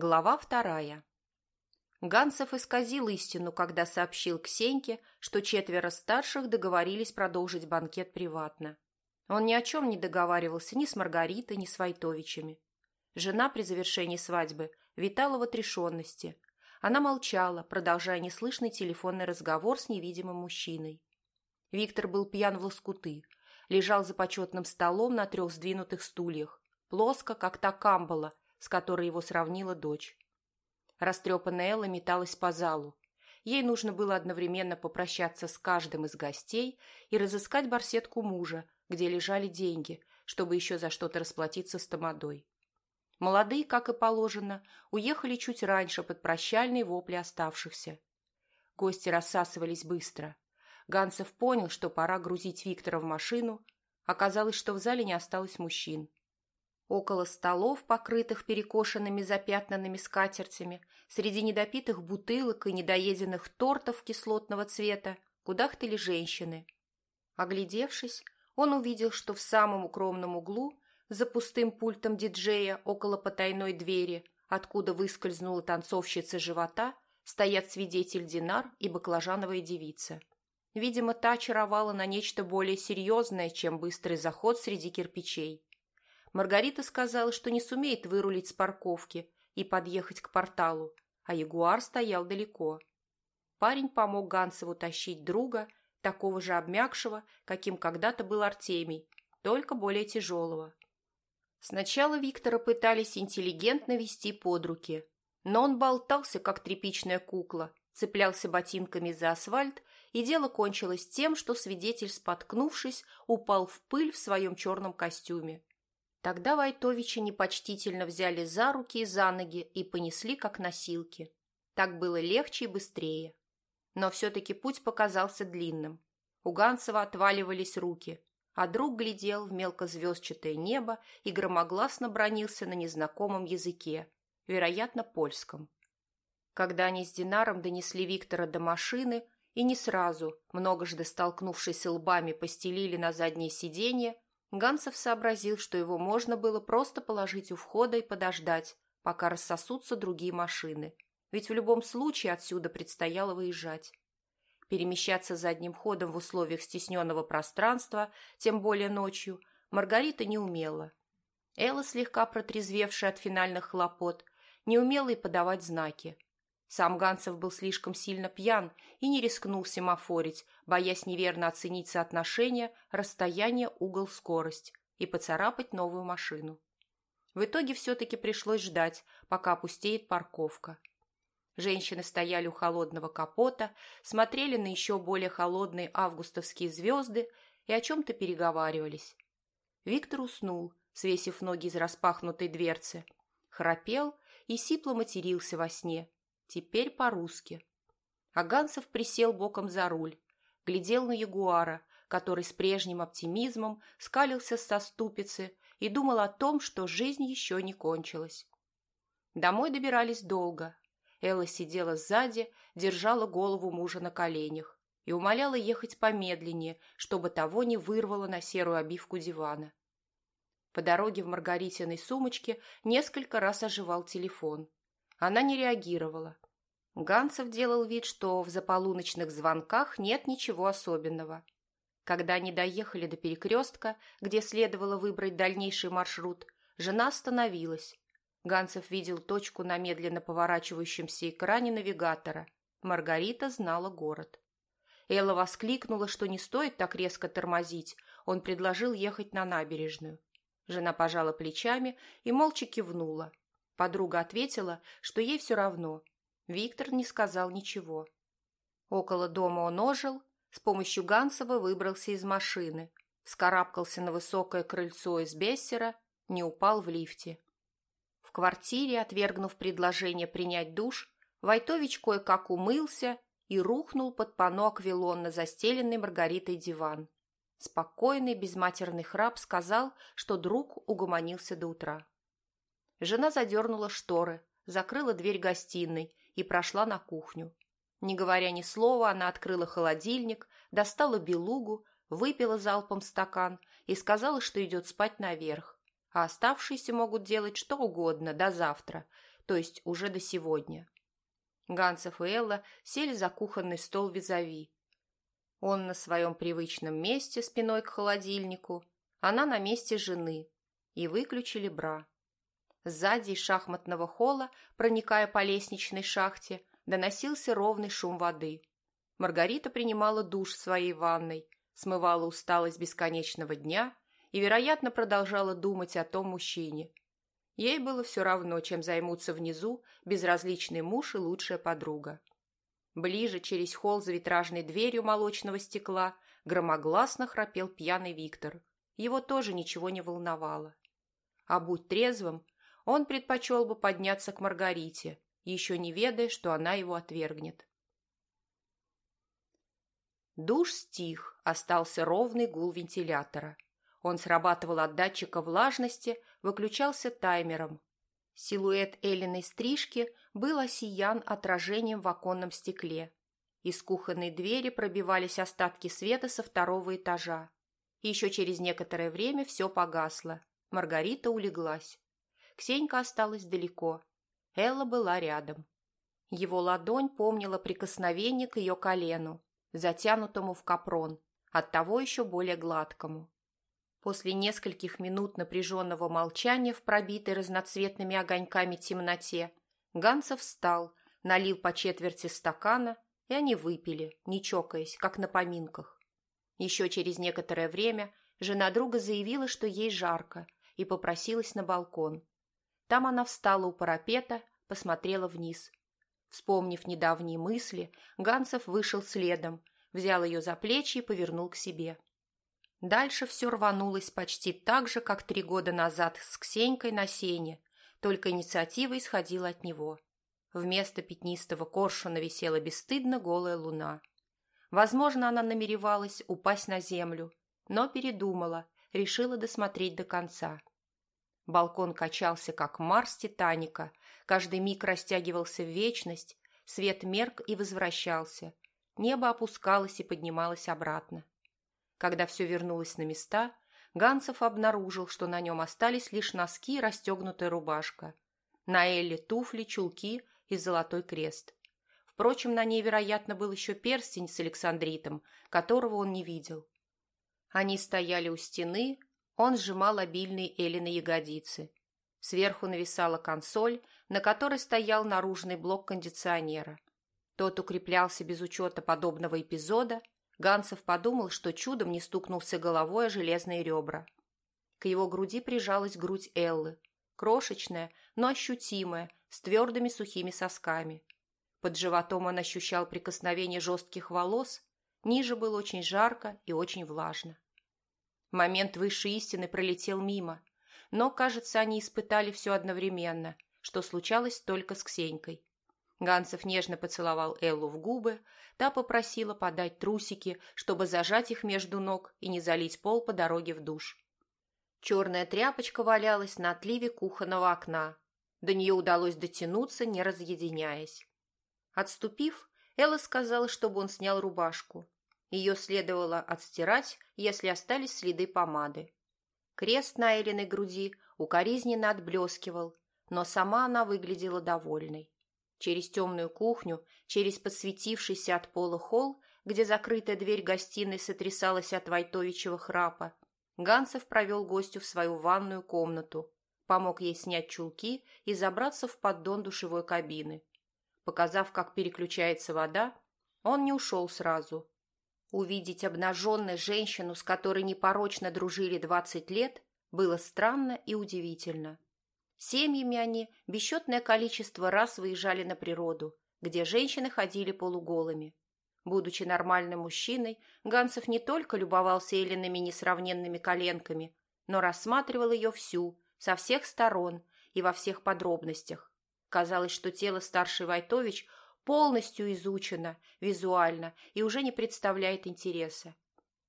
Глава вторая. Ганцев исказил истину, когда сообщил Ксеньке, что четверо старших договорились продолжить банкет приватно. Он ни о чем не договаривался ни с Маргаритой, ни с Войтовичами. Жена при завершении свадьбы витала в отрешенности. Она молчала, продолжая неслышный телефонный разговор с невидимым мужчиной. Виктор был пьян в лоскуты, лежал за почетным столом на трех сдвинутых стульях, плоско, как та камбала – с которой его сравнила дочь. Растрепанная Элла металась по залу. Ей нужно было одновременно попрощаться с каждым из гостей и разыскать барсетку мужа, где лежали деньги, чтобы еще за что-то расплатиться с Тамадой. Молодые, как и положено, уехали чуть раньше под прощальные вопли оставшихся. Гости рассасывались быстро. Ганцев понял, что пора грузить Виктора в машину. Оказалось, что в зале не осталось мужчин. Около столов, покрытых перекошенными запятнанными скатертями, среди недопитых бутылок и недоеденных тортов кислотного цвета, кудахтали женщины. Оглядевшись, он увидел, что в самом укромном углу, за пустым пультом диджея около потайной двери, откуда выскользнула танцовщица живота, стоят свидетель Динар и баклажановая девица. Видимо, та очаровала на нечто более серьезное, чем быстрый заход среди кирпичей. Маргарита сказала, что не сумеет вырулить с парковки и подъехать к порталу, а Ягуар стоял далеко. Парень помог Гансову тащить друга, такого же обмякшего, каким когда-то был Артемий, только более тяжелого. Сначала Виктора пытались интеллигентно вести под руки, но он болтался, как тряпичная кукла, цеплялся ботинками за асфальт, и дело кончилось тем, что свидетель, споткнувшись, упал в пыль в своем черном костюме. Тогда Войтовича непочтительно взяли за руки и за ноги и понесли, как носилки. Так было легче и быстрее. Но все-таки путь показался длинным. У Ганцева отваливались руки, а друг глядел в мелкозвездчатое небо и громогласно бронился на незнакомом языке, вероятно, польском. Когда они с Динаром донесли Виктора до машины и не сразу, многожды столкнувшись лбами, постелили на заднее сиденье, Гансов сообразил, что его можно было просто положить у входа и подождать, пока рассосутся другие машины, ведь в любом случае отсюда предстояло выезжать. Перемещаться задним ходом в условиях стесненного пространства, тем более ночью, Маргарита не умела. Элла, слегка протрезвевшая от финальных хлопот, не умела и подавать знаки. Сам Ганцев был слишком сильно пьян и не рискнул семафорить, боясь неверно оценить соотношение, расстояние, угол, скорость и поцарапать новую машину. В итоге все-таки пришлось ждать, пока опустеет парковка. Женщины стояли у холодного капота, смотрели на еще более холодные августовские звезды и о чем-то переговаривались. Виктор уснул, свесив ноги из распахнутой дверцы, храпел и сипло матерился во сне – Теперь по-русски. Аганцев присел боком за руль, глядел на Ягуара, который с прежним оптимизмом скалился со ступицы и думал о том, что жизнь еще не кончилась. Домой добирались долго. Элла сидела сзади, держала голову мужа на коленях и умоляла ехать помедленнее, чтобы того не вырвало на серую обивку дивана. По дороге в Маргаритиной сумочке несколько раз оживал телефон. Она не реагировала. Ганцев делал вид, что в заполуночных звонках нет ничего особенного. Когда они доехали до перекрестка, где следовало выбрать дальнейший маршрут, жена остановилась. Ганцев видел точку на медленно поворачивающемся экране навигатора. Маргарита знала город. Элла воскликнула, что не стоит так резко тормозить. Он предложил ехать на набережную. Жена пожала плечами и молча кивнула. Подруга ответила, что ей все равно. Виктор не сказал ничего. Около дома он ожил, с помощью Гансова выбрался из машины, вскарабкался на высокое крыльцо из бессера, не упал в лифте. В квартире, отвергнув предложение принять душ, Войтович кое-как умылся и рухнул под панно аквилон на застеленный Маргаритой диван. Спокойный, безматерный храп сказал, что друг угомонился до утра. Жена задернула шторы, закрыла дверь гостиной и прошла на кухню. Не говоря ни слова, она открыла холодильник, достала белугу, выпила залпом стакан и сказала, что идет спать наверх, а оставшиеся могут делать что угодно до завтра, то есть уже до сегодня. Гансов и Элла сели за кухонный стол визави. Он на своем привычном месте спиной к холодильнику, она на месте жены, и выключили бра. Сзади из шахматного холла, проникая по лестничной шахте, доносился ровный шум воды. Маргарита принимала душ в своей ванной, смывала усталость бесконечного дня и, вероятно, продолжала думать о том мужчине. Ей было все равно, чем займутся внизу безразличный муж и лучшая подруга. Ближе, через холл за витражной дверью молочного стекла, громогласно храпел пьяный Виктор. Его тоже ничего не волновало. А будь трезвым, он предпочел бы подняться к Маргарите, еще не ведая, что она его отвергнет. Душ стих, остался ровный гул вентилятора. Он срабатывал от датчика влажности, выключался таймером. Силуэт Эллиной стрижки был осиян отражением в оконном стекле. Из кухонной двери пробивались остатки света со второго этажа. Еще через некоторое время все погасло. Маргарита улеглась. Ксенька осталась далеко. Элла была рядом. Его ладонь помнила прикосновение к ее колену, затянутому в капрон, оттого еще более гладкому. После нескольких минут напряженного молчания в пробитой разноцветными огоньками темноте Ганцев встал, налил по четверти стакана, и они выпили, не чокаясь, как на поминках. Еще через некоторое время жена друга заявила, что ей жарко, и попросилась на балкон. Там она встала у парапета, посмотрела вниз. Вспомнив недавние мысли, Ганцев вышел следом, взял ее за плечи и повернул к себе. Дальше все рванулось почти так же, как три года назад с Ксенькой на сене, только инициатива исходила от него. Вместо пятнистого коршуна висела бесстыдно голая луна. Возможно, она намеревалась упасть на землю, но передумала, решила досмотреть до конца. Балкон качался, как Марс Титаника, каждый миг растягивался в вечность, свет мерк и возвращался, небо опускалось и поднималось обратно. Когда все вернулось на места, Ганцев обнаружил, что на нем остались лишь носки и расстегнутая рубашка. На Элле туфли, чулки и золотой крест. Впрочем, на ней, вероятно, был еще перстень с Александритом, которого он не видел. Они стояли у стены, он сжимал обильные Эллины ягодицы. Сверху нависала консоль, на которой стоял наружный блок кондиционера. Тот укреплялся без учета подобного эпизода, Ганцев подумал, что чудом не стукнулся головой о железные ребра. К его груди прижалась грудь Эллы, крошечная, но ощутимая, с твердыми сухими сосками. Под животом он ощущал прикосновение жестких волос, ниже было очень жарко и очень влажно. Момент высшей истины пролетел мимо, но, кажется, они испытали все одновременно, что случалось только с Ксенькой. Ганцев нежно поцеловал Эллу в губы, та попросила подать трусики, чтобы зажать их между ног и не залить пол по дороге в душ. Черная тряпочка валялась на отливе кухонного окна. До нее удалось дотянуться, не разъединяясь. Отступив, Элла сказала, чтобы он снял рубашку. Ее следовало отстирать, если остались следы помады. Крест на Эллиной груди укоризненно отблескивал, но сама она выглядела довольной. Через темную кухню, через подсветившийся от пола холл, где закрытая дверь гостиной сотрясалась от Войтовичьего храпа, Ганцев провел гостю в свою ванную комнату, помог ей снять чулки и забраться в поддон душевой кабины. Показав, как переключается вода, он не ушел сразу. Увидеть обнаженную женщину, с которой непорочно дружили двадцать лет, было странно и удивительно. Семьями они бесчетное количество раз выезжали на природу, где женщины ходили полуголыми. Будучи нормальным мужчиной, Гансов не только любовался Эллиными несравненными коленками, но рассматривал ее всю, со всех сторон и во всех подробностях. Казалось, что тело старшей Войтович полностью изучено визуально и уже не представляет интереса.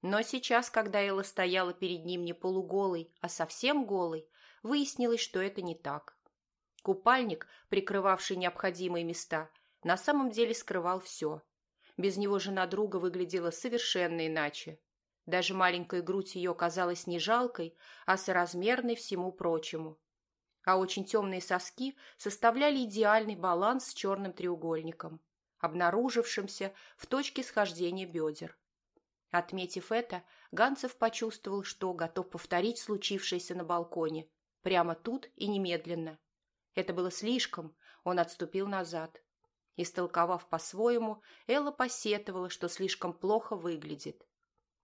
Но сейчас, когда Элла стояла перед ним не полуголой, а совсем голой, выяснилось, что это не так. Купальник, прикрывавший необходимые места, на самом деле скрывал все. Без него жена друга выглядела совершенно иначе. Даже маленькая грудь ее казалась не жалкой, а соразмерной всему прочему. А очень темные соски составляли идеальный баланс с черным треугольником, обнаружившимся в точке схождения бедер. Отметив это, Ганцев почувствовал, что готов повторить случившееся на балконе, прямо тут и немедленно. Это было слишком, он отступил назад. Истолковав по-своему, Элла посетовала, что слишком плохо выглядит.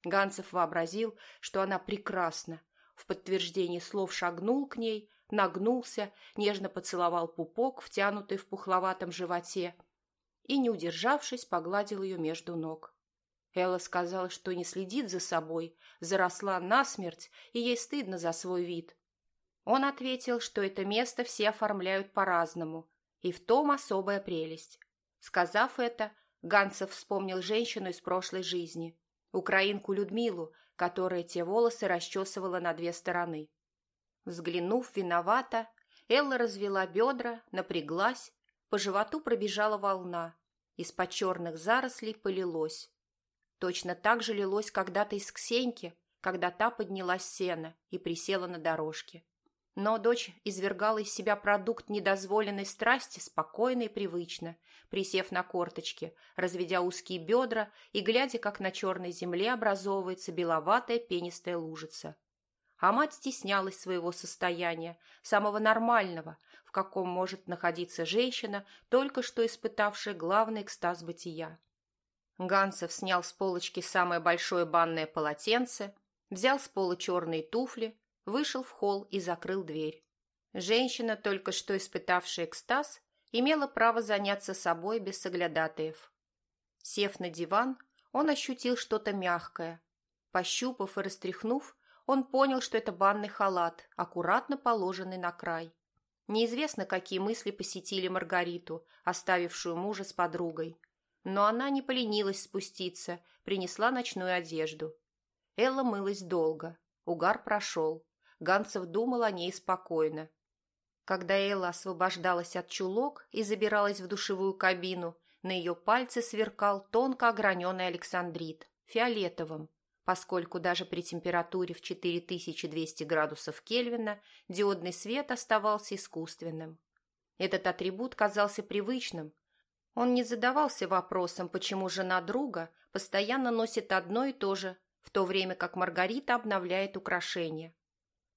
Ганцев вообразил, что она прекрасна, в подтверждение слов шагнул к ней, нагнулся, нежно поцеловал пупок, втянутый в пухловатом животе, и, не удержавшись, погладил ее между ног. Элла сказала, что не следит за собой, заросла насмерть, и ей стыдно за свой вид. Он ответил, что это место все оформляют по-разному, и в том особая прелесть. Сказав это, Ганцев вспомнил женщину из прошлой жизни, украинку Людмилу, которая те волосы расчесывала на две стороны. Взглянув виновато, Элла развела бедра, напряглась, по животу пробежала волна, из-под черных зарослей полилось. Точно так же лилось когда-то из Ксеньки, когда та поднялась сена и присела на дорожке. Но дочь извергала из себя продукт недозволенной страсти спокойно и привычно, присев на корточки, разведя узкие бедра и глядя, как на черной земле образовывается беловатая пенистая лужица. А мать стеснялась своего состояния, самого нормального, в каком может находиться женщина, только что испытавшая главный экстаз бытия. Гансов снял с полочки самое большое банное полотенце, взял с пола черные туфли, вышел в холл и закрыл дверь. Женщина, только что испытавшая экстаз, имела право заняться собой без соглядатаев. Сев на диван, он ощутил что-то мягкое. Пощупав и растряхнув, он понял, что это банный халат, аккуратно положенный на край. Неизвестно, какие мысли посетили Маргариту, оставившую мужа с подругой. Но она не поленилась спуститься, принесла ночную одежду. Элла мылась долго. Угар прошел. Ганцев думал о ней спокойно. Когда Элла освобождалась от чулок и забиралась в душевую кабину, на ее пальце сверкал тонко ограненный александрит, фиолетовым, поскольку даже при температуре в 4200 градусов Кельвина диодный свет оставался искусственным. Этот атрибут казался привычным. Он не задавался вопросом, почему жена друга постоянно носит одно и то же, в то время как Маргарита обновляет украшения.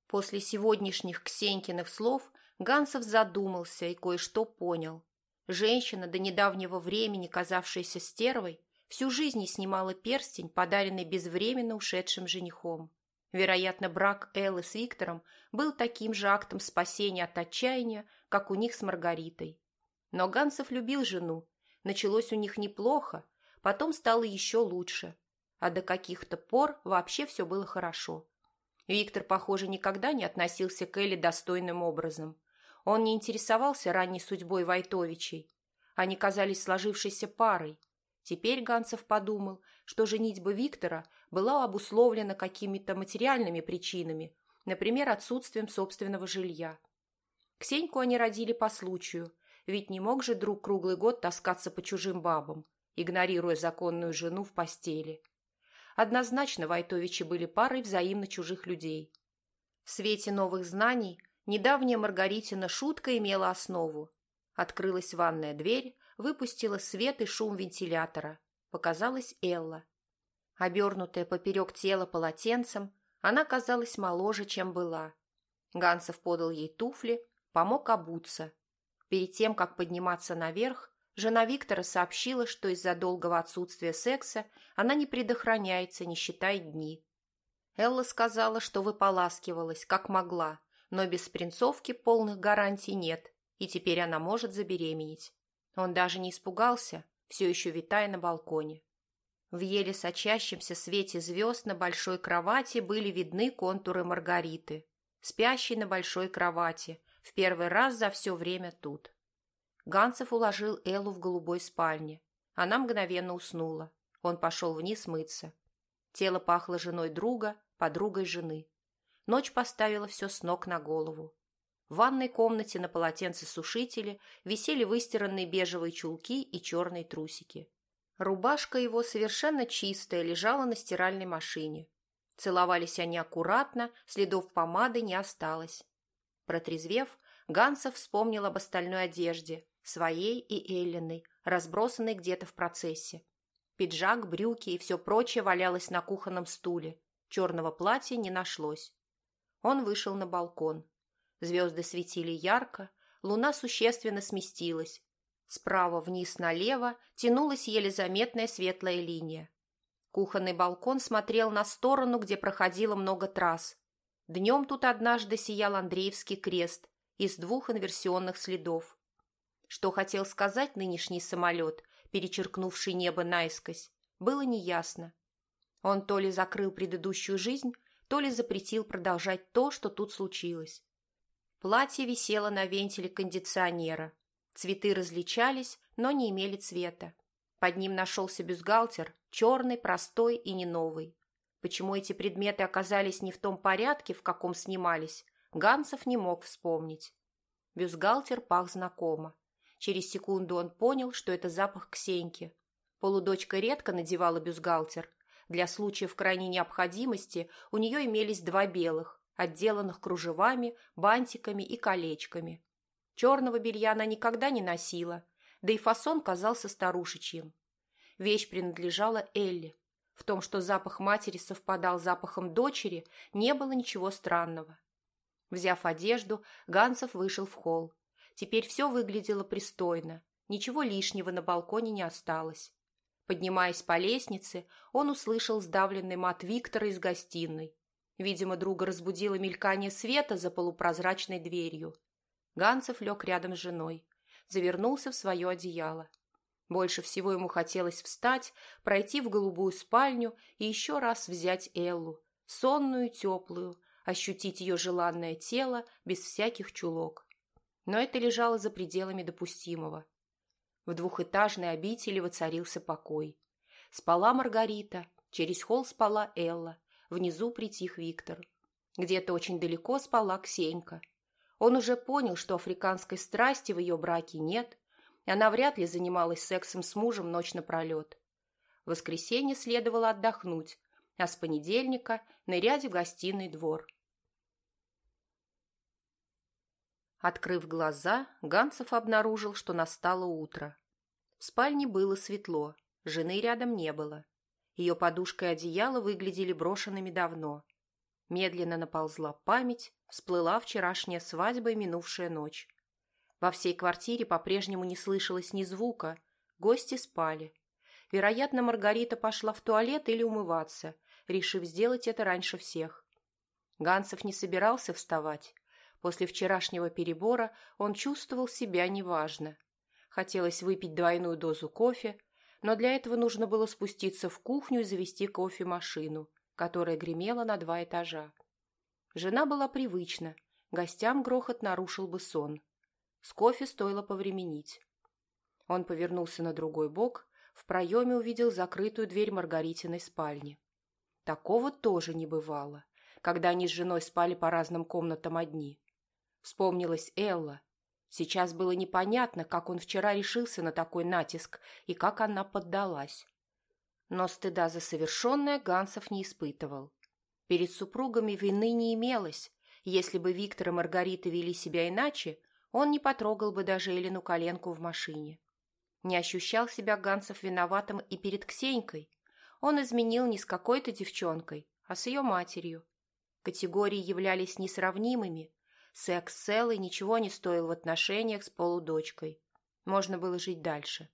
После сегодняшних Ксенькиных слов Гансов задумался и кое-что понял. Женщина, до недавнего времени казавшаяся стервой, всю жизнь не снимала перстень, подаренный безвременно ушедшим женихом. Вероятно, брак Эллы с Виктором был таким же актом спасения от отчаяния, как у них с Маргаритой. Но Гансов любил жену. Началось у них неплохо, потом стало еще лучше. А до каких-то пор вообще все было хорошо. Виктор, похоже, никогда не относился к Элле достойным образом. Он не интересовался ранней судьбой Войтовичей. Они казались сложившейся парой. Теперь Ганцев подумал, что женитьба Виктора была обусловлена какими-то материальными причинами, например, отсутствием собственного жилья. Ксеньку они родили по случаю, ведь не мог же друг круглый год таскаться по чужим бабам, игнорируя законную жену в постели. Однозначно Войтовичи были парой взаимно чужих людей. В свете новых знаний недавняя Маргаритина шутка имела основу. Открылась ванная дверь, выпустила свет и шум вентилятора. Показалась Элла. Обернутая поперек тела полотенцем, она казалась моложе, чем была. Гансов подал ей туфли, помог обуться. Перед тем, как подниматься наверх, Жена Виктора сообщила, что из-за долгого отсутствия секса она не предохраняется, не считая дни. Элла сказала, что выполаскивалась, как могла, но без принцовки полных гарантий нет, и теперь она может забеременеть. Он даже не испугался, все еще витая на балконе. В еле сочащемся свете звезд на большой кровати были видны контуры Маргариты, спящей на большой кровати, в первый раз за все время тут. Ганцев уложил Эллу в голубой спальне. Она мгновенно уснула. Он пошел вниз мыться. Тело пахло женой друга, подругой жены. Ночь поставила все с ног на голову. В ванной комнате на полотенце-сушителе висели выстиранные бежевые чулки и черные трусики. Рубашка его совершенно чистая лежала на стиральной машине. Целовались они аккуратно, следов помады не осталось. Протрезвев, Гансов вспомнил об остальной одежде, своей и Эллиной, разбросанной где-то в процессе. Пиджак, брюки и все прочее валялось на кухонном стуле. Черного платья не нашлось. Он вышел на балкон. Звезды светили ярко, луна существенно сместилась. Справа вниз налево тянулась еле заметная светлая линия. Кухонный балкон смотрел на сторону, где проходило много трасс. Днем тут однажды сиял Андреевский крест из двух инверсионных следов. Что хотел сказать нынешний самолет, перечеркнувший небо наискось, было неясно. Он то ли закрыл предыдущую жизнь, то ли запретил продолжать то, что тут случилось. Платье висело на вентиле кондиционера. Цветы различались, но не имели цвета. Под ним нашелся бюстгальтер, черный, простой и не новый. Почему эти предметы оказались не в том порядке, в каком снимались, Ганцев не мог вспомнить. Бюстгальтер пах знакомо. Через секунду он понял, что это запах Ксеньки. Полудочка редко надевала бюстгальтер. Для случаев крайней необходимости у нее имелись два белых, отделанных кружевами, бантиками и колечками. Черного белья она никогда не носила, да и фасон казался старушечьим. Вещь принадлежала Элли. В том, что запах матери совпадал с запахом дочери, не было ничего странного. Взяв одежду, Ганцев вышел в холл. Теперь все выглядело пристойно, ничего лишнего на балконе не осталось. Поднимаясь по лестнице, он услышал сдавленный мат Виктора из гостиной. Видимо, друга разбудило мелькание света за полупрозрачной дверью. Ганцев лег рядом с женой, завернулся в свое одеяло. Больше всего ему хотелось встать, пройти в голубую спальню и еще раз взять Эллу, сонную и теплую, ощутить ее желанное тело без всяких чулок но это лежало за пределами допустимого. В двухэтажной обители воцарился покой. Спала Маргарита, через холл спала Элла, внизу притих Виктор. Где-то очень далеко спала Ксенька. Он уже понял, что африканской страсти в ее браке нет, она вряд ли занималась сексом с мужем ночь напролет. В воскресенье следовало отдохнуть, а с понедельника нырять в гостиный двор – Открыв глаза, Ганцев обнаружил, что настало утро. В спальне было светло, жены рядом не было. Ее подушка и одеяло выглядели брошенными давно. Медленно наползла память, всплыла вчерашняя свадьба и минувшая ночь. Во всей квартире по-прежнему не слышалось ни звука, гости спали. Вероятно, Маргарита пошла в туалет или умываться, решив сделать это раньше всех. Ганцев не собирался вставать, После вчерашнего перебора он чувствовал себя неважно. Хотелось выпить двойную дозу кофе, но для этого нужно было спуститься в кухню и завести кофемашину, которая гремела на два этажа. Жена была привычна, гостям грохот нарушил бы сон. С кофе стоило повременить. Он повернулся на другой бок, в проеме увидел закрытую дверь Маргаритиной спальни. Такого тоже не бывало, когда они с женой спали по разным комнатам одни. Вспомнилась Элла. Сейчас было непонятно, как он вчера решился на такой натиск и как она поддалась. Но стыда за совершенное Гансов не испытывал. Перед супругами вины не имелось. Если бы Виктор и Маргарита вели себя иначе, он не потрогал бы даже Элину коленку в машине. Не ощущал себя Гансов виноватым и перед Ксенькой. Он изменил не с какой-то девчонкой, а с ее матерью. Категории являлись несравнимыми, Секс с ничего не стоил в отношениях с полудочкой. Можно было жить дальше.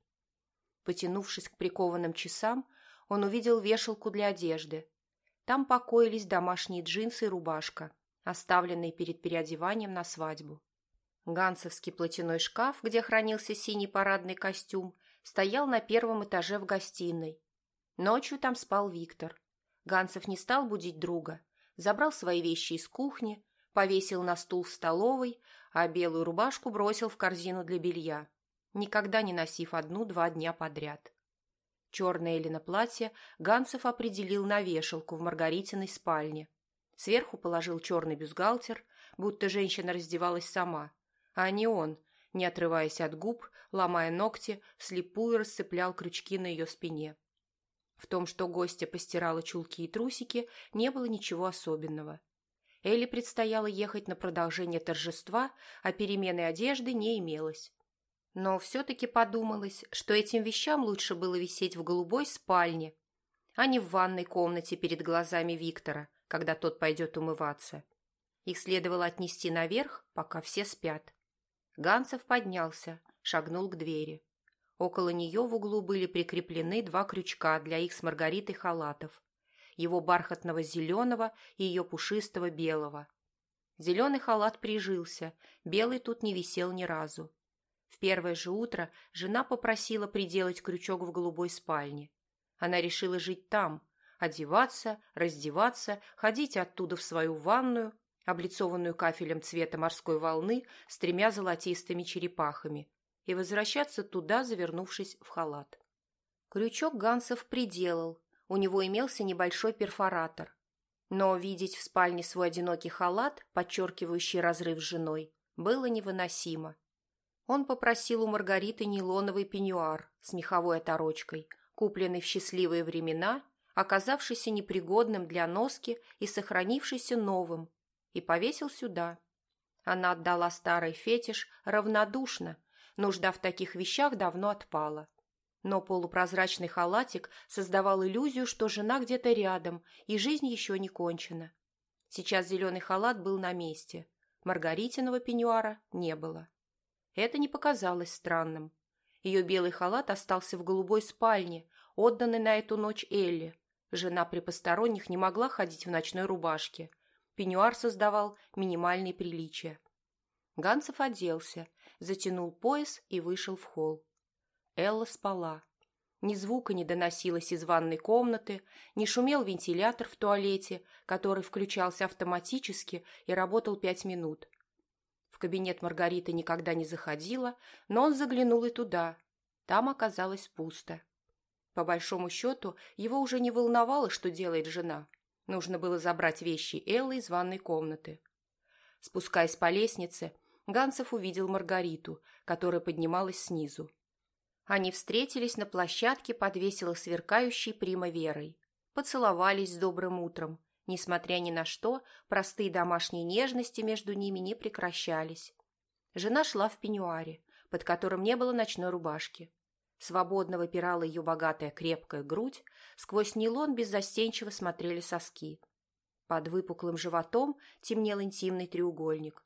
Потянувшись к прикованным часам, он увидел вешалку для одежды. Там покоились домашние джинсы и рубашка, оставленные перед переодеванием на свадьбу. Гансовский платяной шкаф, где хранился синий парадный костюм, стоял на первом этаже в гостиной. Ночью там спал Виктор. Гансов не стал будить друга, забрал свои вещи из кухни, повесил на стул в столовой, а белую рубашку бросил в корзину для белья, никогда не носив одну-два дня подряд. Черное Элина платье Ганцев определил на вешалку в Маргаритиной спальне. Сверху положил черный бюстгальтер, будто женщина раздевалась сама, а не он, не отрываясь от губ, ломая ногти, вслепую расцеплял крючки на ее спине. В том, что гостья постирала чулки и трусики, не было ничего особенного. Элли предстояло ехать на продолжение торжества, а перемены одежды не имелось. Но все-таки подумалось, что этим вещам лучше было висеть в голубой спальне, а не в ванной комнате перед глазами Виктора, когда тот пойдет умываться. Их следовало отнести наверх, пока все спят. Ганцев поднялся, шагнул к двери. Около нее в углу были прикреплены два крючка для их с Маргаритой халатов. Его бархатного зеленого и ее пушистого белого. Зеленый халат прижился, белый тут не висел ни разу. В первое же утро жена попросила приделать крючок в голубой спальне. Она решила жить там, одеваться, раздеваться, ходить оттуда в свою ванную, облицованную кафелем цвета морской волны с тремя золотистыми черепахами, и возвращаться туда, завернувшись в халат. Крючок Гансов приделал, у него имелся небольшой перфоратор. Но видеть в спальне свой одинокий халат, подчеркивающий разрыв с женой, было невыносимо. Он попросил у Маргариты нейлоновый пеньюар с меховой оторочкой, купленный в счастливые времена, оказавшийся непригодным для носки и сохранившийся новым, и повесил сюда. Она отдала старый фетиш равнодушно, нужда в таких вещах давно отпала. Но полупрозрачный халатик создавал иллюзию, что жена где-то рядом, и жизнь еще не кончена. Сейчас зеленый халат был на месте. Маргаритиного пеньюара не было. Это не показалось странным. Ее белый халат остался в голубой спальне, отданной на эту ночь Элли. Жена при посторонних не могла ходить в ночной рубашке – Пеньюар создавал минимальные приличия. Ганцев оделся, затянул пояс и вышел в холл. Элла спала. Ни звука не доносилось из ванной комнаты, не шумел вентилятор в туалете, который включался автоматически и работал пять минут. В кабинет Маргариты никогда не заходила, но он заглянул и туда. Там оказалось пусто. По большому счету, его уже не волновало, что делает жена. Нужно было забрать вещи Эллы из ванной комнаты. Спускаясь по лестнице, Ганцев увидел Маргариту, которая поднималась снизу. Они встретились на площадке под весело сверкающей примаверой. Поцеловались с добрым утром. Несмотря ни на что, простые домашние нежности между ними не прекращались. Жена шла в пеньюаре, под которым не было ночной рубашки. Свободно выпирала ее богатая крепкая грудь, сквозь нейлон беззастенчиво смотрели соски. Под выпуклым животом темнел интимный треугольник.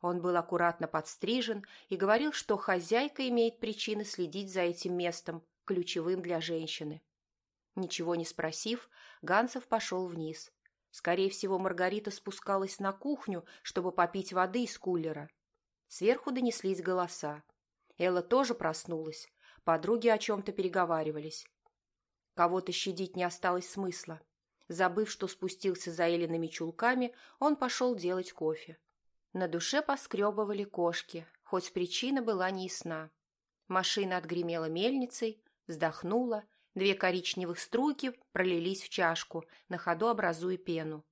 Он был аккуратно подстрижен и говорил, что хозяйка имеет причины следить за этим местом, ключевым для женщины. Ничего не спросив, Ганцев пошел вниз. Скорее всего, Маргарита спускалась на кухню, чтобы попить воды из кулера. Сверху донеслись голоса. Элла тоже проснулась, Подруги о чем-то переговаривались. Кого-то щадить не осталось смысла. Забыв, что спустился за Элиными чулками, он пошел делать кофе. На душе поскребывали кошки, хоть причина была неясна. Машина отгремела мельницей, вздохнула, две коричневых струйки пролились в чашку, на ходу образуя пену.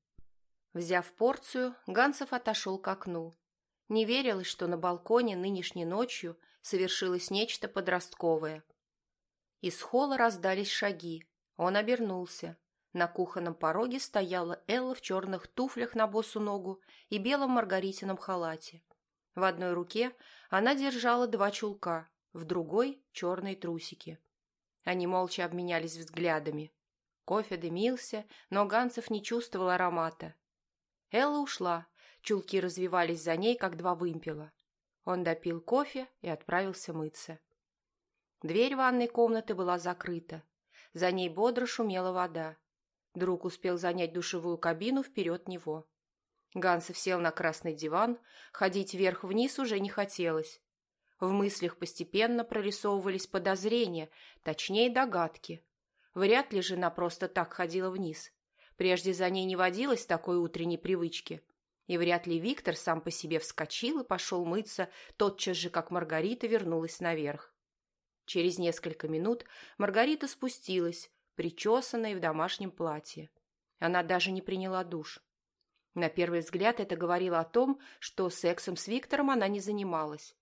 Взяв порцию, Ганцев отошел к окну. Не верилось, что на балконе нынешней ночью совершилось нечто подростковое. Из холла раздались шаги. Он обернулся. На кухонном пороге стояла Элла в черных туфлях на босу ногу и белом маргаритином халате. В одной руке она держала два чулка, в другой – черные трусики. Они молча обменялись взглядами. Кофе дымился, но Ганцев не чувствовал аромата. Элла ушла, чулки развивались за ней, как два вымпела. Он допил кофе и отправился мыться. Дверь ванной комнаты была закрыта. За ней бодро шумела вода. Друг успел занять душевую кабину вперед него. Гансов сел на красный диван, ходить вверх-вниз уже не хотелось. В мыслях постепенно прорисовывались подозрения, точнее догадки. Вряд ли жена просто так ходила вниз. Прежде за ней не водилось такой утренней привычки. И вряд ли Виктор сам по себе вскочил и пошел мыться тотчас же, как Маргарита вернулась наверх. Через несколько минут Маргарита спустилась, причесанная в домашнем платье. Она даже не приняла душ. На первый взгляд это говорило о том, что сексом с Виктором она не занималась.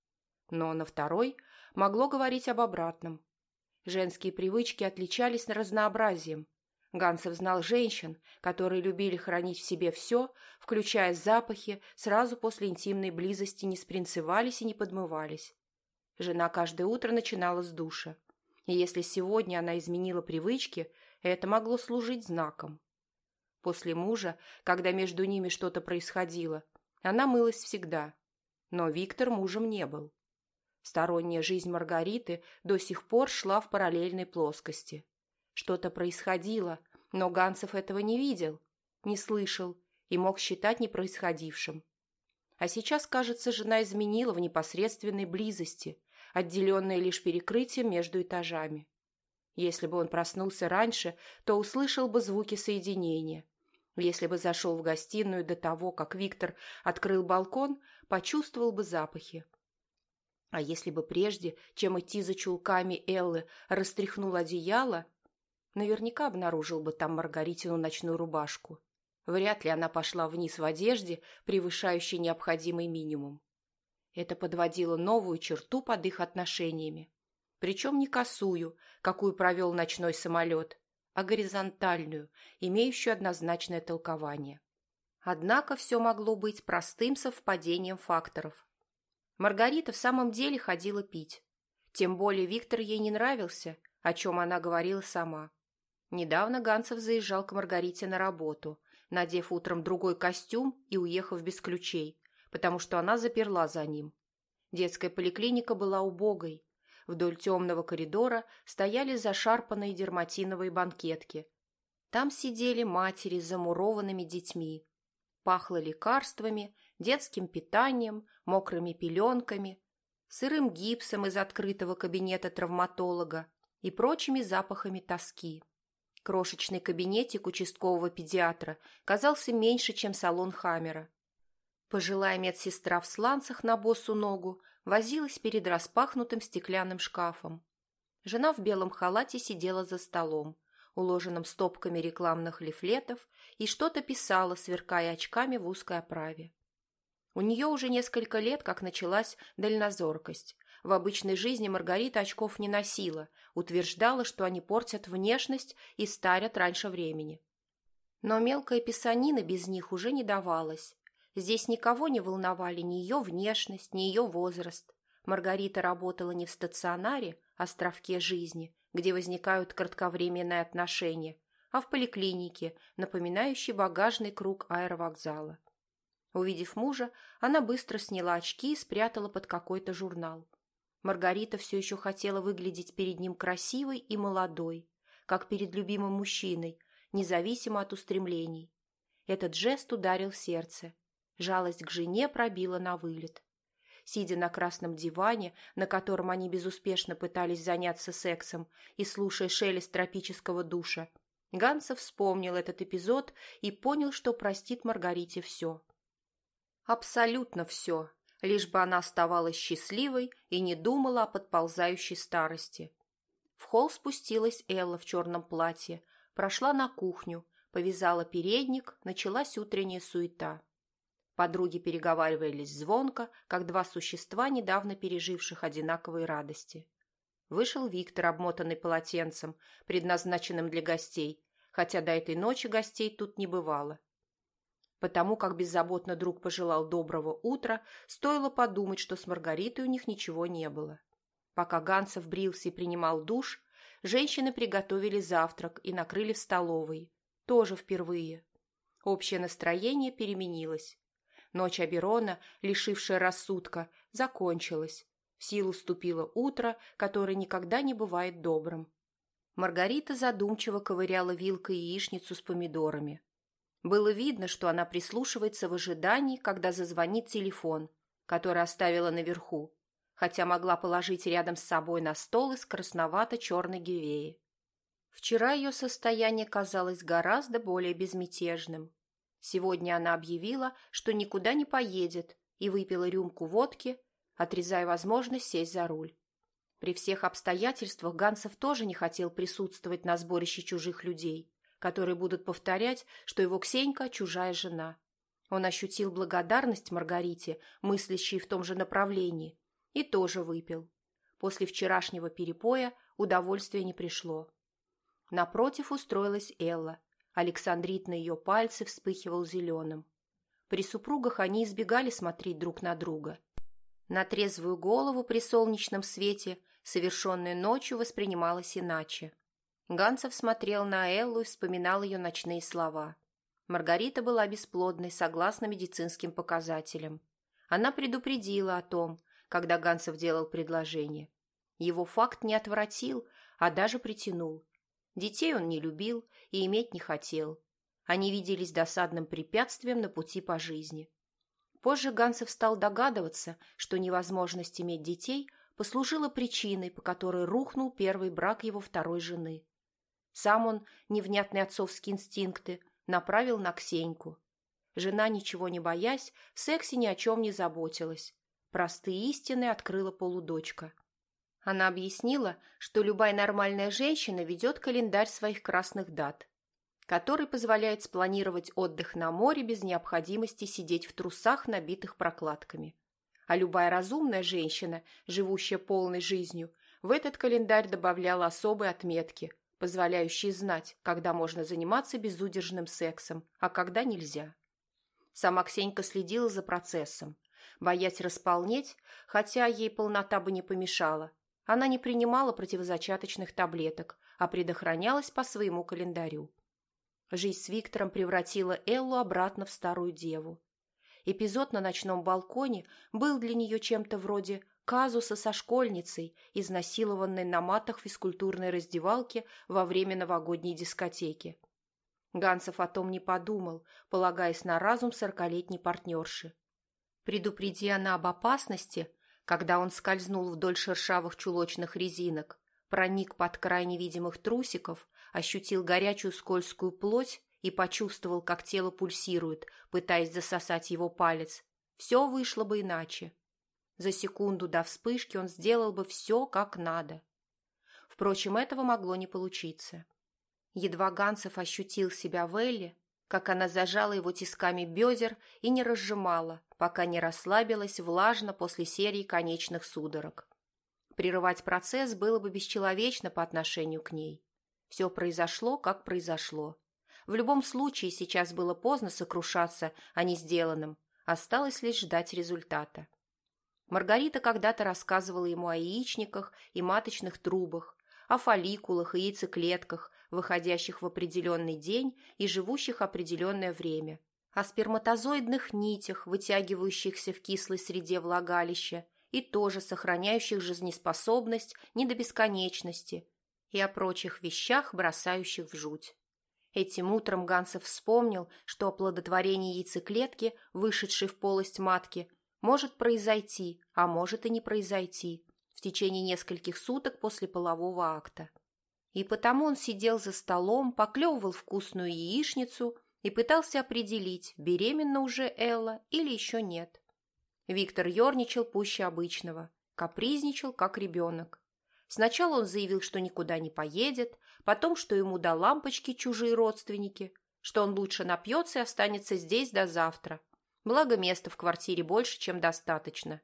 Но на второй могло говорить об обратном. Женские привычки отличались разнообразием. Ганцев знал женщин, которые любили хранить в себе все, включая запахи, сразу после интимной близости не спринцевались и не подмывались. Жена каждое утро начинала с душа. И если сегодня она изменила привычки, это могло служить знаком. После мужа, когда между ними что-то происходило, она мылась всегда. Но Виктор мужем не был. Сторонняя жизнь Маргариты до сих пор шла в параллельной плоскости. Что-то происходило, но Ганцев этого не видел, не слышал и мог считать непроисходившим. А сейчас, кажется, жена изменила в непосредственной близости, отделенной лишь перекрытием между этажами. Если бы он проснулся раньше, то услышал бы звуки соединения. Если бы зашел в гостиную до того, как Виктор открыл балкон, почувствовал бы запахи. А если бы прежде, чем идти за чулками Эллы, растряхнул одеяло, наверняка обнаружил бы там Маргаритину ночную рубашку. Вряд ли она пошла вниз в одежде, превышающей необходимый минимум. Это подводило новую черту под их отношениями. Причем не косую, какую провел ночной самолет, а горизонтальную, имеющую однозначное толкование. Однако все могло быть простым совпадением факторов. Маргарита в самом деле ходила пить. Тем более Виктор ей не нравился, о чем она говорила сама. Недавно Ганцев заезжал к Маргарите на работу, надев утром другой костюм и уехав без ключей, потому что она заперла за ним. Детская поликлиника была убогой. Вдоль темного коридора стояли зашарпанные дерматиновые банкетки. Там сидели матери с замурованными детьми. Пахло лекарствами детским питанием, мокрыми пеленками, сырым гипсом из открытого кабинета травматолога и прочими запахами тоски. Крошечный кабинетик участкового педиатра казался меньше, чем салон Хаммера. Пожилая медсестра в сланцах на босу ногу возилась перед распахнутым стеклянным шкафом. Жена в белом халате сидела за столом, уложенным стопками рекламных лифлетов, и что-то писала, сверкая очками в узкой оправе. У нее уже несколько лет, как началась дальнозоркость. В обычной жизни Маргарита очков не носила, утверждала, что они портят внешность и старят раньше времени. Но мелкая писанина без них уже не давалась. Здесь никого не волновали ни ее внешность, ни ее возраст. Маргарита работала не в стационаре, а островке жизни, где возникают кратковременные отношения, а в поликлинике, напоминающей багажный круг аэровокзала. Увидев мужа, она быстро сняла очки и спрятала под какой-то журнал. Маргарита все еще хотела выглядеть перед ним красивой и молодой, как перед любимым мужчиной, независимо от устремлений. Этот жест ударил сердце. Жалость к жене пробила на вылет. Сидя на красном диване, на котором они безуспешно пытались заняться сексом, и слушая шелест тропического душа, Ганцев вспомнил этот эпизод и понял, что простит Маргарите все. Абсолютно все, лишь бы она оставалась счастливой и не думала о подползающей старости. В холл спустилась Элла в черном платье, прошла на кухню, повязала передник, началась утренняя суета. Подруги переговаривались звонко, как два существа, недавно переживших одинаковые радости. Вышел Виктор, обмотанный полотенцем, предназначенным для гостей, хотя до этой ночи гостей тут не бывало. Потому как беззаботно друг пожелал доброго утра, стоило подумать, что с Маргаритой у них ничего не было. Пока Ганцев брился и принимал душ, женщины приготовили завтрак и накрыли в столовой. Тоже впервые. Общее настроение переменилось. Ночь Аберона, лишившая рассудка, закончилась. В силу вступило утро, которое никогда не бывает добрым. Маргарита задумчиво ковыряла вилкой яичницу с помидорами. Было видно, что она прислушивается в ожидании, когда зазвонит телефон, который оставила наверху, хотя могла положить рядом с собой на стол из красновато-черной гивеи. Вчера ее состояние казалось гораздо более безмятежным. Сегодня она объявила, что никуда не поедет, и выпила рюмку водки, отрезая возможность сесть за руль. При всех обстоятельствах Гансов тоже не хотел присутствовать на сборище чужих людей которые будут повторять, что его Ксенька – чужая жена. Он ощутил благодарность Маргарите, мыслящей в том же направлении, и тоже выпил. После вчерашнего перепоя удовольствия не пришло. Напротив устроилась Элла. Александрит на ее пальце вспыхивал зеленым. При супругах они избегали смотреть друг на друга. На трезвую голову при солнечном свете, совершенная ночью, воспринималась иначе. Ганцев смотрел на Эллу и вспоминал ее ночные слова. Маргарита была бесплодной, согласно медицинским показателям. Она предупредила о том, когда Ганцев делал предложение. Его факт не отвратил, а даже притянул. Детей он не любил и иметь не хотел. Они виделись досадным препятствием на пути по жизни. Позже Ганцев стал догадываться, что невозможность иметь детей послужила причиной, по которой рухнул первый брак его второй жены. Сам он, невнятные отцовские инстинкты, направил на Ксеньку. Жена, ничего не боясь, в сексе ни о чем не заботилась. Простые истины открыла полудочка. Она объяснила, что любая нормальная женщина ведет календарь своих красных дат, который позволяет спланировать отдых на море без необходимости сидеть в трусах, набитых прокладками. А любая разумная женщина, живущая полной жизнью, в этот календарь добавляла особые отметки, позволяющие знать, когда можно заниматься безудержным сексом, а когда нельзя. Сама Ксенька следила за процессом, боясь располнеть, хотя ей полнота бы не помешала. Она не принимала противозачаточных таблеток, а предохранялась по своему календарю. Жизнь с Виктором превратила Эллу обратно в старую деву. Эпизод на ночном балконе был для нее чем-то вроде казуса со школьницей, изнасилованной на матах физкультурной раздевалки во время новогодней дискотеки. Ганцев о том не подумал, полагаясь на разум сорокалетней партнерши. Предупреди она об опасности, когда он скользнул вдоль шершавых чулочных резинок, проник под край невидимых трусиков, ощутил горячую скользкую плоть и почувствовал, как тело пульсирует, пытаясь засосать его палец, все вышло бы иначе. За секунду до вспышки он сделал бы все как надо. Впрочем, этого могло не получиться. Едва Ганцев ощутил себя в Элле, как она зажала его тисками бедер и не разжимала, пока не расслабилась влажно после серии конечных судорог. Прерывать процесс было бы бесчеловечно по отношению к ней. Все произошло, как произошло. В любом случае сейчас было поздно сокрушаться о несделанном, осталось лишь ждать результата. Маргарита когда-то рассказывала ему о яичниках и маточных трубах, о фолликулах и яйцеклетках, выходящих в определенный день и живущих определенное время, о сперматозоидных нитях, вытягивающихся в кислой среде влагалища и тоже сохраняющих жизнеспособность не до бесконечности, и о прочих вещах, бросающих в жуть. Этим утром Гансов вспомнил, что оплодотворение яйцеклетки, вышедшей в полость матки, может произойти, а может и не произойти в течение нескольких суток после полового акта. И потому он сидел за столом, поклевывал вкусную яичницу и пытался определить, беременна уже Элла или еще нет. Виктор ерничал пуще обычного, капризничал, как ребенок. Сначала он заявил, что никуда не поедет, потом, что ему до лампочки чужие родственники, что он лучше напьется и останется здесь до завтра. Благо места в квартире больше, чем достаточно.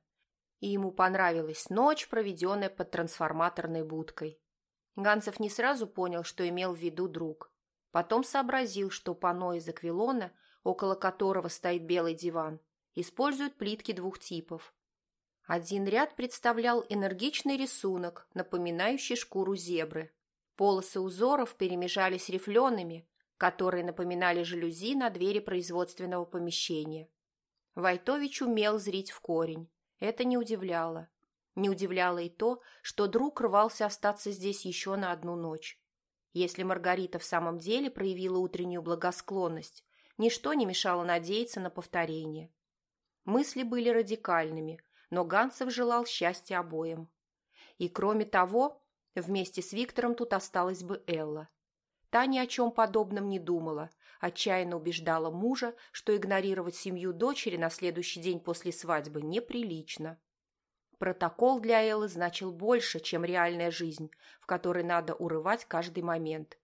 И ему понравилась ночь, проведенная под трансформаторной будкой. Ганцев не сразу понял, что имел в виду друг. Потом сообразил, что панно из аквилона, около которого стоит белый диван, используют плитки двух типов. Один ряд представлял энергичный рисунок, напоминающий шкуру зебры. Полосы узоров перемежались рифлеными, которые напоминали жалюзи на двери производственного помещения. Войтович умел зрить в корень. Это не удивляло. Не удивляло и то, что друг рвался остаться здесь еще на одну ночь. Если Маргарита в самом деле проявила утреннюю благосклонность, ничто не мешало надеяться на повторение. Мысли были радикальными, но Ганцев желал счастья обоим. И кроме того, вместе с Виктором тут осталась бы Элла. Та ни о чем подобном не думала, отчаянно убеждала мужа, что игнорировать семью дочери на следующий день после свадьбы неприлично. Протокол для Эллы значил больше, чем реальная жизнь, в которой надо урывать каждый момент.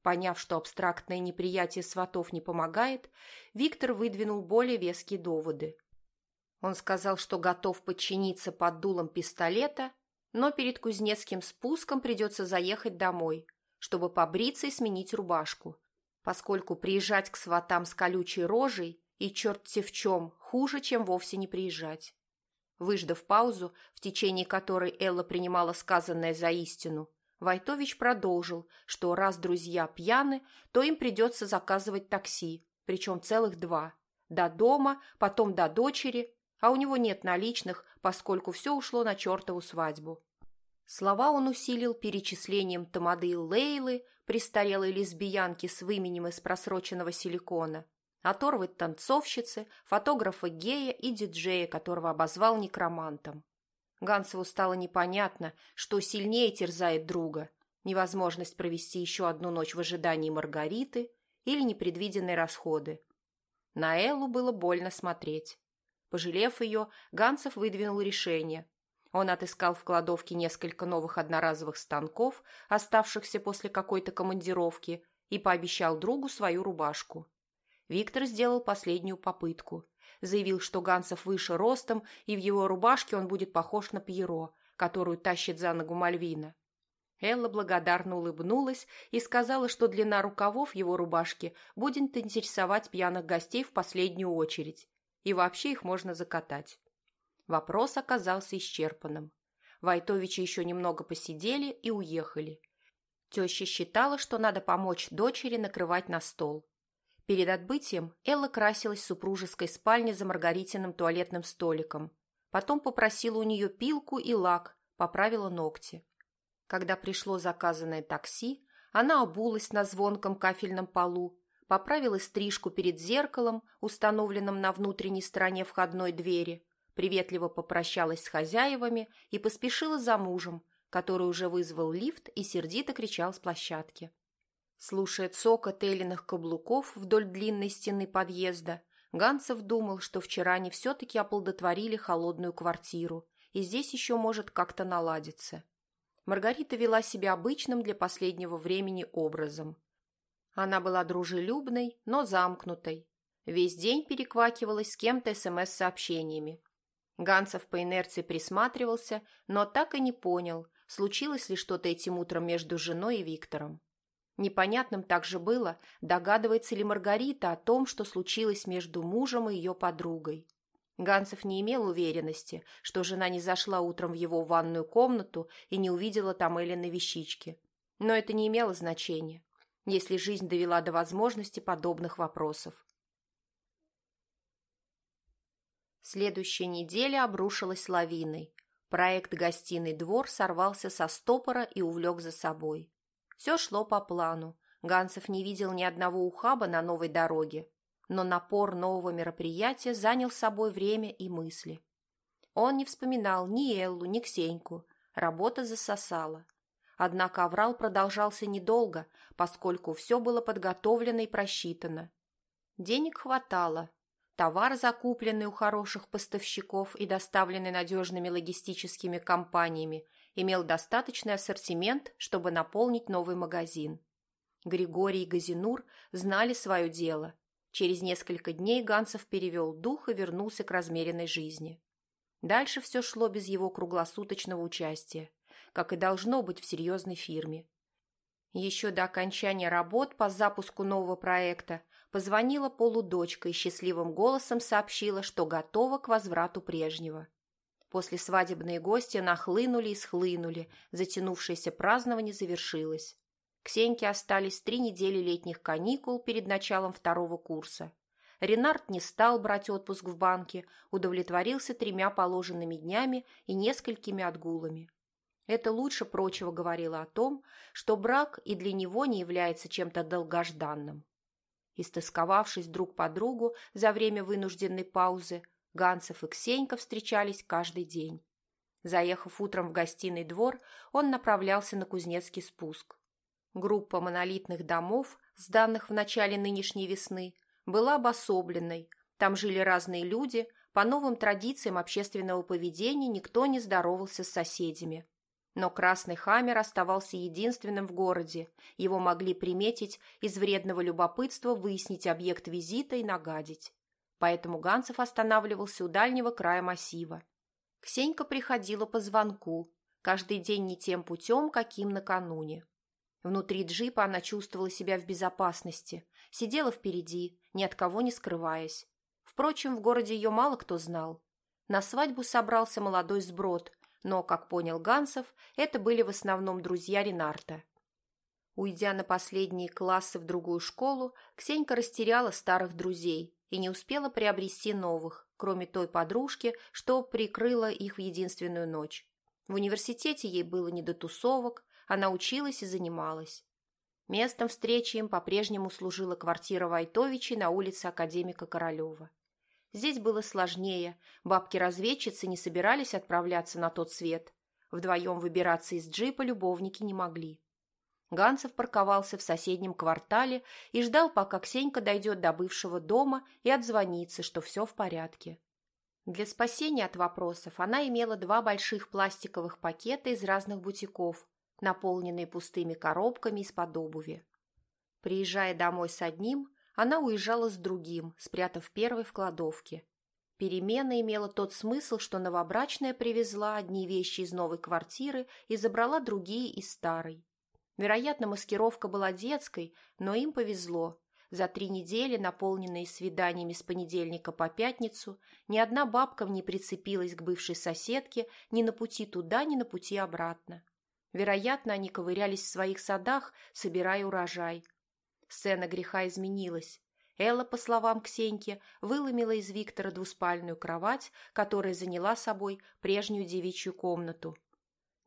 Поняв, что абстрактное неприятие сватов не помогает, Виктор выдвинул более веские доводы. Он сказал, что готов подчиниться под дулом пистолета, но перед кузнецким спуском придется заехать домой, чтобы побриться и сменить рубашку, поскольку приезжать к сватам с колючей рожей и черт-те в чем хуже, чем вовсе не приезжать. Выждав паузу, в течение которой Элла принимала сказанное за истину, Войтович продолжил, что раз друзья пьяны, то им придется заказывать такси, причем целых два. До дома, потом до дочери, а у него нет наличных, поскольку все ушло на чертову свадьбу. Слова он усилил перечислением тамады Лейлы, престарелой лесбиянки с выменем из просроченного силикона, оторвы танцовщицы, фотографа гея и диджея, которого обозвал некромантом. Гансову стало непонятно, что сильнее терзает друга – невозможность провести еще одну ночь в ожидании Маргариты или непредвиденные расходы. На Эллу было больно смотреть. Пожалев ее, Гансов выдвинул решение. Он отыскал в кладовке несколько новых одноразовых станков, оставшихся после какой-то командировки, и пообещал другу свою рубашку. Виктор сделал последнюю попытку – заявил, что Гансов выше ростом, и в его рубашке он будет похож на Пьеро, которую тащит за ногу Мальвина. Элла благодарно улыбнулась и сказала, что длина рукавов его рубашки будет интересовать пьяных гостей в последнюю очередь, и вообще их можно закатать. Вопрос оказался исчерпанным. Войтовичи еще немного посидели и уехали. Теща считала, что надо помочь дочери накрывать на стол. Перед отбытием Элла красилась в супружеской спальне за Маргаритиным туалетным столиком. Потом попросила у нее пилку и лак, поправила ногти. Когда пришло заказанное такси, она обулась на звонком кафельном полу, поправила стрижку перед зеркалом, установленным на внутренней стороне входной двери, приветливо попрощалась с хозяевами и поспешила за мужем, который уже вызвал лифт и сердито кричал с площадки. Слушая цокот Элиных каблуков вдоль длинной стены подъезда, Ганцев думал, что вчера они все-таки оплодотворили холодную квартиру, и здесь еще может как-то наладиться. Маргарита вела себя обычным для последнего времени образом. Она была дружелюбной, но замкнутой. Весь день переквакивалась с кем-то СМС-сообщениями. Ганцев по инерции присматривался, но так и не понял, случилось ли что-то этим утром между женой и Виктором. Непонятным также было, догадывается ли Маргарита о том, что случилось между мужем и ее подругой. Ганцев не имел уверенности, что жена не зашла утром в его ванную комнату и не увидела там Эллины вещички. Но это не имело значения, если жизнь довела до возможности подобных вопросов. Следующая неделя обрушилась лавиной. Проект «Гостиный двор» сорвался со стопора и увлек за собой. Все шло по плану. Ганцев не видел ни одного ухаба на новой дороге, но напор нового мероприятия занял собой время и мысли. Он не вспоминал ни Эллу, ни Ксеньку. Работа засосала. Однако аврал продолжался недолго, поскольку все было подготовлено и просчитано. Денег хватало. Товар, закупленный у хороших поставщиков и доставленный надежными логистическими компаниями, имел достаточный ассортимент, чтобы наполнить новый магазин. Григорий и Газинур знали свое дело. Через несколько дней Ганцев перевел дух и вернулся к размеренной жизни. Дальше все шло без его круглосуточного участия, как и должно быть в серьезной фирме. Еще до окончания работ по запуску нового проекта позвонила полудочка и счастливым голосом сообщила, что готова к возврату прежнего. После свадебные гости нахлынули и схлынули, затянувшееся празднование завершилось. Ксеньке остались три недели летних каникул перед началом второго курса. Ренард не стал брать отпуск в банке, удовлетворился тремя положенными днями и несколькими отгулами. Это лучше прочего говорило о том, что брак и для него не является чем-то долгожданным. Истосковавшись друг по другу за время вынужденной паузы, Ганцев и Ксенька встречались каждый день. Заехав утром в гостиный двор, он направлялся на Кузнецкий спуск. Группа монолитных домов, сданных в начале нынешней весны, была обособленной. Там жили разные люди, по новым традициям общественного поведения никто не здоровался с соседями. Но красный хаммер оставался единственным в городе. Его могли приметить из вредного любопытства выяснить объект визита и нагадить поэтому Ганцев останавливался у дальнего края массива. Ксенька приходила по звонку, каждый день не тем путем, каким накануне. Внутри джипа она чувствовала себя в безопасности, сидела впереди, ни от кого не скрываясь. Впрочем, в городе ее мало кто знал. На свадьбу собрался молодой сброд, но, как понял Гансов, это были в основном друзья Ренарта. Уйдя на последние классы в другую школу, Ксенька растеряла старых друзей и не успела приобрести новых, кроме той подружки, что прикрыла их в единственную ночь. В университете ей было не до тусовок, она училась и занималась. Местом встречи им по-прежнему служила квартира Войтовичей на улице Академика Королева. Здесь было сложнее, бабки-разведчицы не собирались отправляться на тот свет. Вдвоем выбираться из джипа любовники не могли. Ганцев парковался в соседнем квартале и ждал, пока Ксенька дойдет до бывшего дома и отзвонится, что все в порядке. Для спасения от вопросов она имела два больших пластиковых пакета из разных бутиков, наполненные пустыми коробками из-под обуви. Приезжая домой с одним, она уезжала с другим, спрятав первый в кладовке. Перемена имела тот смысл, что новобрачная привезла одни вещи из новой квартиры и забрала другие из старой. Вероятно, маскировка была детской, но им повезло. За три недели, наполненные свиданиями с понедельника по пятницу, ни одна бабка не прицепилась к бывшей соседке ни на пути туда, ни на пути обратно. Вероятно, они ковырялись в своих садах, собирая урожай. Сцена греха изменилась. Элла, по словам Ксеньки, выломила из Виктора двуспальную кровать, которая заняла собой прежнюю девичью комнату.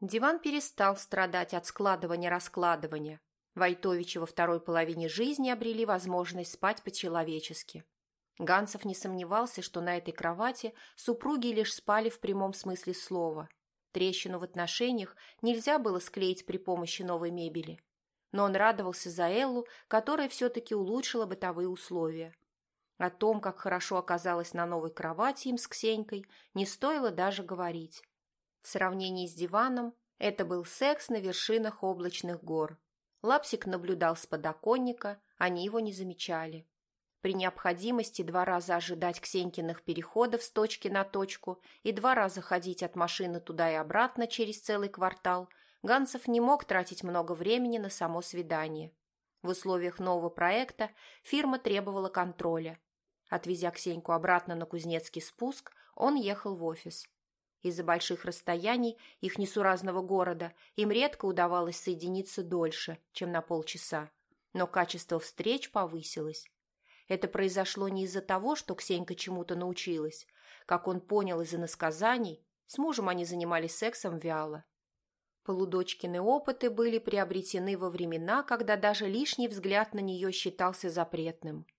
Диван перестал страдать от складывания-раскладывания. Войтовичи во второй половине жизни обрели возможность спать по-человечески. Ганцев не сомневался, что на этой кровати супруги лишь спали в прямом смысле слова. Трещину в отношениях нельзя было склеить при помощи новой мебели. Но он радовался за Эллу, которая все-таки улучшила бытовые условия. О том, как хорошо оказалась на новой кровати им с Ксенькой, не стоило даже говорить. В сравнении с диваном это был секс на вершинах облачных гор. Лапсик наблюдал с подоконника, они его не замечали. При необходимости два раза ожидать Ксенькиных переходов с точки на точку и два раза ходить от машины туда и обратно через целый квартал, Ганцев не мог тратить много времени на само свидание. В условиях нового проекта фирма требовала контроля. Отвезя Ксеньку обратно на Кузнецкий спуск, он ехал в офис. Из-за больших расстояний их несуразного города им редко удавалось соединиться дольше, чем на полчаса, но качество встреч повысилось. Это произошло не из-за того, что Ксенька чему-то научилась. Как он понял из иносказаний, с мужем они занимались сексом вяло. Полудочкины опыты были приобретены во времена, когда даже лишний взгляд на нее считался запретным –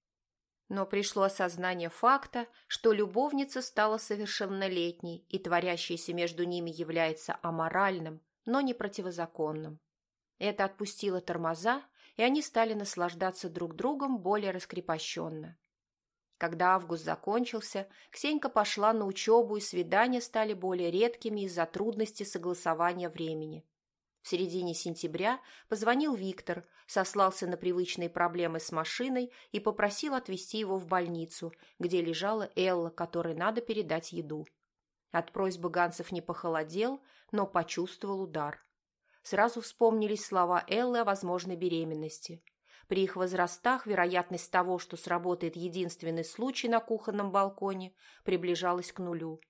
но пришло осознание факта, что любовница стала совершеннолетней, и творящееся между ними является аморальным, но не противозаконным. Это отпустило тормоза, и они стали наслаждаться друг другом более раскрепощенно. Когда август закончился, Ксенька пошла на учебу, и свидания стали более редкими из-за трудности согласования времени. В середине сентября позвонил Виктор, сослался на привычные проблемы с машиной и попросил отвезти его в больницу, где лежала Элла, которой надо передать еду. От просьбы Гансов не похолодел, но почувствовал удар. Сразу вспомнились слова Эллы о возможной беременности. При их возрастах вероятность того, что сработает единственный случай на кухонном балконе, приближалась к нулю.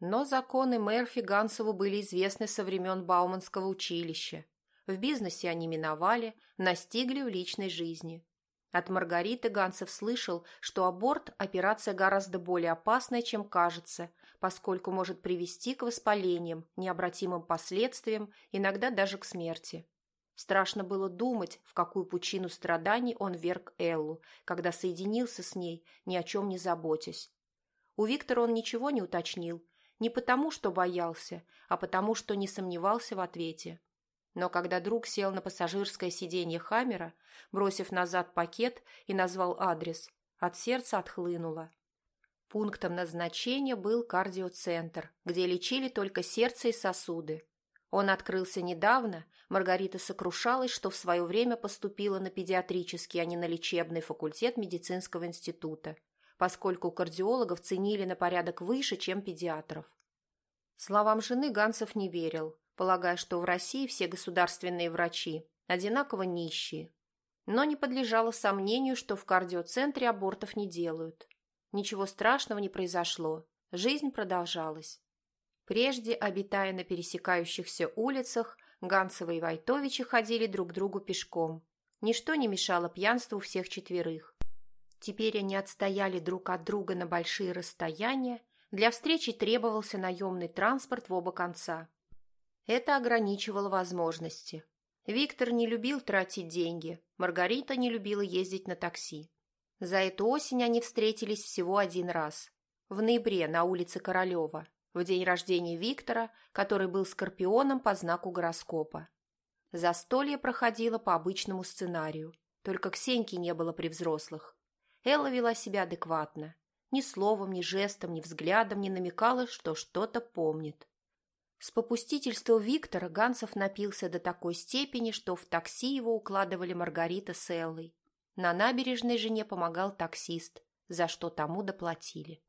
Но законы Мерфи Гансову были известны со времен Бауманского училища. В бизнесе они миновали, настигли в личной жизни. От Маргариты Гансов слышал, что аборт – операция гораздо более опасная, чем кажется, поскольку может привести к воспалениям, необратимым последствиям, иногда даже к смерти. Страшно было думать, в какую пучину страданий он верг Эллу, когда соединился с ней, ни о чем не заботясь. У Виктора он ничего не уточнил, не потому, что боялся, а потому, что не сомневался в ответе. Но когда друг сел на пассажирское сиденье Хаммера, бросив назад пакет и назвал адрес, от сердца отхлынуло. Пунктом назначения был кардиоцентр, где лечили только сердце и сосуды. Он открылся недавно, Маргарита сокрушалась, что в свое время поступила на педиатрический, а не на лечебный факультет медицинского института поскольку кардиологов ценили на порядок выше, чем педиатров. Словам жены Ганцев не верил, полагая, что в России все государственные врачи одинаково нищие. Но не подлежало сомнению, что в кардиоцентре абортов не делают. Ничего страшного не произошло, жизнь продолжалась. Прежде, обитая на пересекающихся улицах, Ганцева и Войтовичи ходили друг к другу пешком. Ничто не мешало пьянству всех четверых. Теперь они отстояли друг от друга на большие расстояния, для встречи требовался наемный транспорт в оба конца. Это ограничивало возможности. Виктор не любил тратить деньги, Маргарита не любила ездить на такси. За эту осень они встретились всего один раз. В ноябре на улице Королева, в день рождения Виктора, который был скорпионом по знаку гороскопа. Застолье проходило по обычному сценарию, только Ксеньки не было при взрослых. Элла вела себя адекватно. Ни словом, ни жестом, ни взглядом не намекала, что что-то помнит. С попустительства Виктора Гансов напился до такой степени, что в такси его укладывали Маргарита с Эллой. На набережной жене помогал таксист, за что тому доплатили.